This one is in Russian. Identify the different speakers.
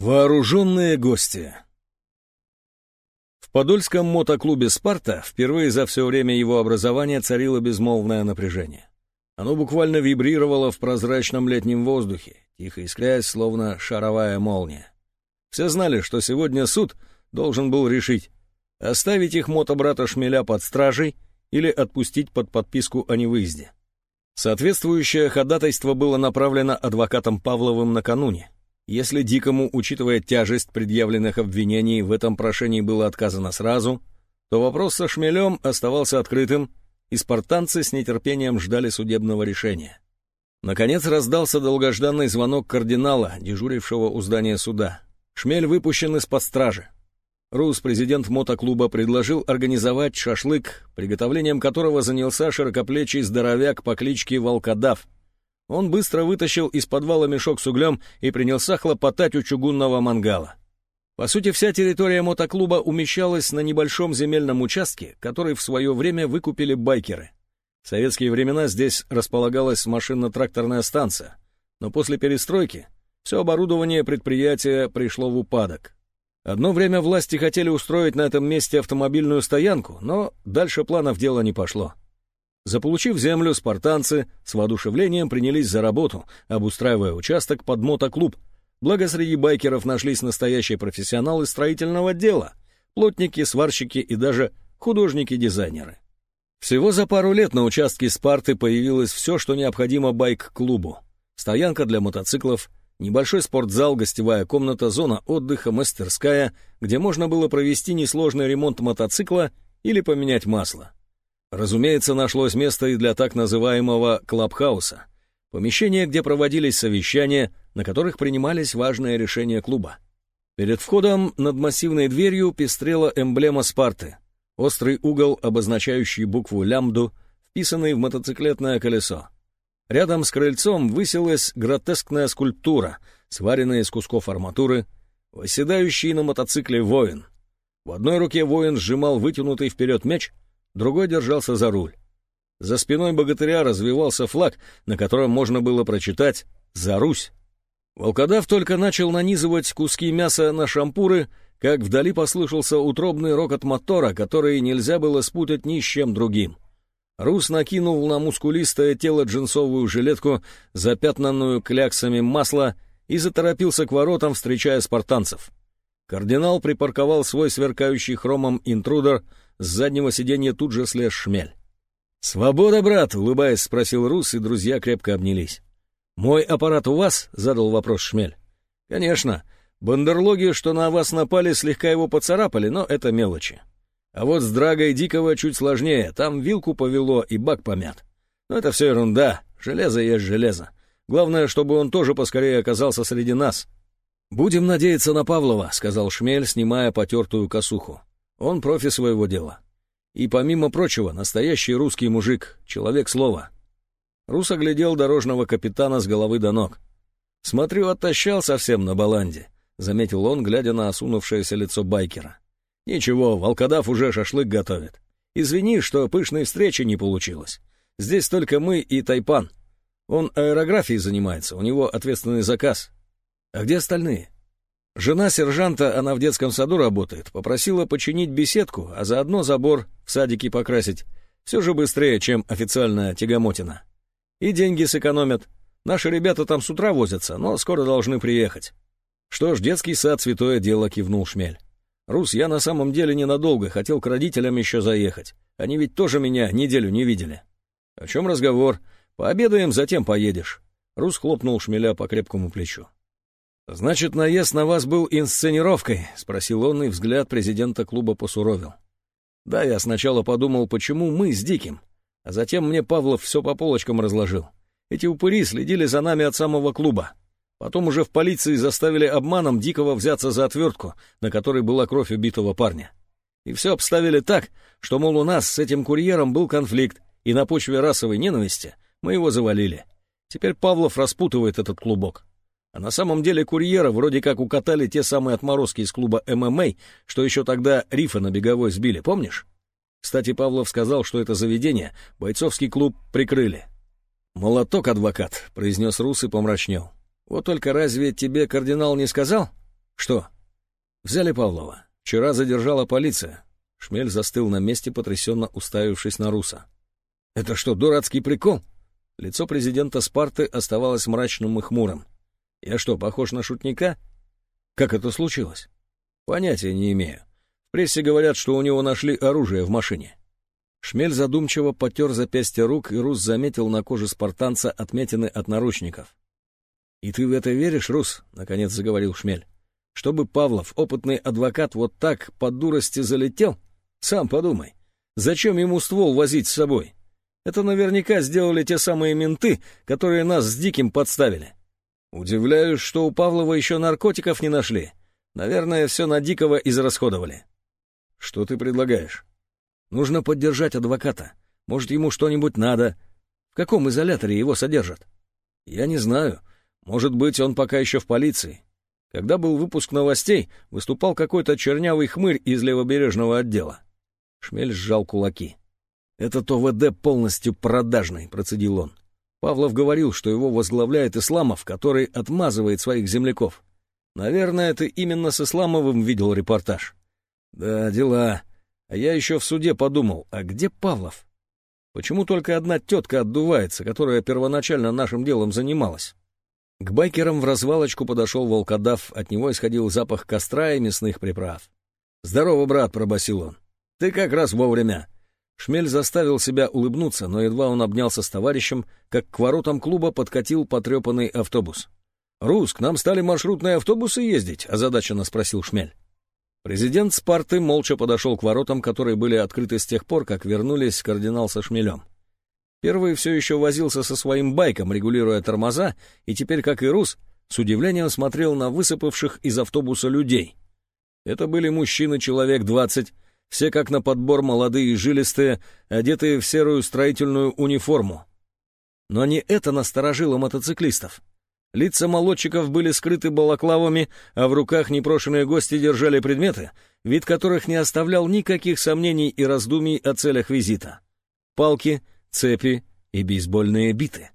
Speaker 1: Вооруженные гости В подольском мотоклубе «Спарта» впервые за все время его образования царило безмолвное напряжение. Оно буквально вибрировало в прозрачном летнем воздухе, тихо искряясь, словно шаровая молния. Все знали, что сегодня суд должен был решить, оставить их мотобрата Шмеля под стражей или отпустить под подписку о невыезде. Соответствующее ходатайство было направлено адвокатом Павловым накануне, если Дикому, учитывая тяжесть предъявленных обвинений, в этом прошении было отказано сразу, то вопрос со Шмелем оставался открытым, и спартанцы с нетерпением ждали судебного решения. Наконец раздался долгожданный звонок кардинала, дежурившего у здания суда. Шмель выпущен из-под стражи. Рус, президент мотоклуба, предложил организовать шашлык, приготовлением которого занялся широкоплечий здоровяк по кличке Волкодав — он быстро вытащил из подвала мешок с углем и принялся хлопотать у чугунного мангала. По сути, вся территория мотоклуба умещалась на небольшом земельном участке, который в свое время выкупили байкеры. В советские времена здесь располагалась машинно-тракторная станция, но после перестройки все оборудование предприятия пришло в упадок. Одно время власти хотели устроить на этом месте автомобильную стоянку, но дальше планов дело не пошло. Заполучив землю, спартанцы с воодушевлением принялись за работу, обустраивая участок под мотоклуб. Благо среди байкеров нашлись настоящие профессионалы строительного дела, плотники, сварщики и даже художники-дизайнеры. Всего за пару лет на участке Спарты появилось все, что необходимо байк-клубу. Стоянка для мотоциклов, небольшой спортзал, гостевая комната, зона отдыха, мастерская, где можно было провести несложный ремонт мотоцикла или поменять масло. Разумеется, нашлось место и для так называемого клабхауса, помещения, где проводились совещания, на которых принимались важные решения клуба. Перед входом над массивной дверью пестрела эмблема Спарты, острый угол, обозначающий букву лямбду, вписанный в мотоциклетное колесо. Рядом с крыльцом высилась гротескная скульптура, сваренная из кусков арматуры, восседающий на мотоцикле воин. В одной руке воин сжимал вытянутый вперед меч, другой держался за руль. За спиной богатыря развивался флаг, на котором можно было прочитать «За Русь». Волкодав только начал нанизывать куски мяса на шампуры, как вдали послышался утробный рокот мотора, который нельзя было спутать ни с чем другим. Рус накинул на мускулистое тело джинсовую жилетку, запятнанную кляксами масла, и заторопился к воротам, встречая спартанцев. Кардинал припарковал свой сверкающий хромом интрудер — с заднего сиденья тут же слез шмель. «Свобода, брат!» — улыбаясь, спросил Рус, и друзья крепко обнялись. «Мой аппарат у вас?» — задал вопрос шмель. «Конечно. Бандерлоги, что на вас напали, слегка его поцарапали, но это мелочи. А вот с Драгой Дикого чуть сложнее, там вилку повело и бак помят. Но это все ерунда, железо есть железо. Главное, чтобы он тоже поскорее оказался среди нас». «Будем надеяться на Павлова», — сказал Шмель, снимая потертую косуху. Он профи своего дела. И, помимо прочего, настоящий русский мужик, человек слова. Рус оглядел дорожного капитана с головы до ног. «Смотрю, оттащал совсем на баланде», — заметил он, глядя на осунувшееся лицо байкера. «Ничего, волкодав уже шашлык готовит. Извини, что пышной встречи не получилось. Здесь только мы и Тайпан. Он аэрографией занимается, у него ответственный заказ. А где остальные?» Жена сержанта, она в детском саду работает, попросила починить беседку, а заодно забор в садике покрасить. Все же быстрее, чем официальная тягомотина. И деньги сэкономят. Наши ребята там с утра возятся, но скоро должны приехать. Что ж, детский сад — святое дело, кивнул Шмель. Рус, я на самом деле ненадолго, хотел к родителям еще заехать. Они ведь тоже меня неделю не видели. О чем разговор? Пообедаем, затем поедешь. Рус хлопнул Шмеля по крепкому плечу. «Значит, наезд на вас был инсценировкой?» — спросил он, и взгляд президента клуба посуровил. «Да, я сначала подумал, почему мы с Диким, а затем мне Павлов все по полочкам разложил. Эти упыри следили за нами от самого клуба. Потом уже в полиции заставили обманом Дикого взяться за отвертку, на которой была кровь убитого парня. И все обставили так, что, мол, у нас с этим курьером был конфликт, и на почве расовой ненависти мы его завалили. Теперь Павлов распутывает этот клубок. А на самом деле курьера вроде как укатали те самые отморозки из клуба ММА, что еще тогда рифа на беговой сбили, помнишь? Кстати, Павлов сказал, что это заведение бойцовский клуб прикрыли. «Молоток, адвокат», — произнес Рус и помрачнел. «Вот только разве тебе кардинал не сказал, что?» «Взяли Павлова. Вчера задержала полиция». Шмель застыл на месте, потрясенно уставившись на Руса. «Это что, дурацкий прикол?» Лицо президента Спарты оставалось мрачным и хмурым. «Я что, похож на шутника?» «Как это случилось?» «Понятия не имею. В прессе говорят, что у него нашли оружие в машине». Шмель задумчиво потер запястья рук, и Рус заметил на коже спартанца отметины от наручников. «И ты в это веришь, Рус?» — наконец заговорил Шмель. «Чтобы Павлов, опытный адвокат, вот так по дурости залетел? Сам подумай. Зачем ему ствол возить с собой? Это наверняка сделали те самые менты, которые нас с Диким подставили. Удивляюсь, что у Павлова еще наркотиков не нашли. Наверное, все на Дикого израсходовали». «Что ты предлагаешь?» Нужно поддержать адвоката. Может, ему что-нибудь надо. В каком изоляторе его содержат? Я не знаю. Может быть, он пока еще в полиции. Когда был выпуск новостей, выступал какой-то чернявый хмырь из левобережного отдела. Шмель сжал кулаки. «Этот ОВД полностью продажный», — процедил он. Павлов говорил, что его возглавляет Исламов, который отмазывает своих земляков. Наверное, ты именно с Исламовым видел репортаж. Да, дела. А я еще в суде подумал, а где Павлов? Почему только одна тетка отдувается, которая первоначально нашим делом занималась? К байкерам в развалочку подошел волкодав, от него исходил запах костра и мясных приправ. «Здорово, брат», — пробасил он. «Ты как раз вовремя». Шмель заставил себя улыбнуться, но едва он обнялся с товарищем, как к воротам клуба подкатил потрепанный автобус. «Рус, к нам стали маршрутные автобусы ездить?» — озадаченно спросил Шмель. Президент Спарты молча подошел к воротам, которые были открыты с тех пор, как вернулись кардинал со шмелем. Первый все еще возился со своим байком, регулируя тормоза, и теперь, как и Рус, с удивлением смотрел на высыпавших из автобуса людей. Это были мужчины человек двадцать, все как на подбор молодые и жилистые, одетые в серую строительную униформу. Но не это насторожило мотоциклистов. Лица молодчиков были скрыты балаклавами, а в руках непрошенные гости держали предметы, вид которых не оставлял никаких сомнений и раздумий о целях визита. Палки, цепи и бейсбольные биты.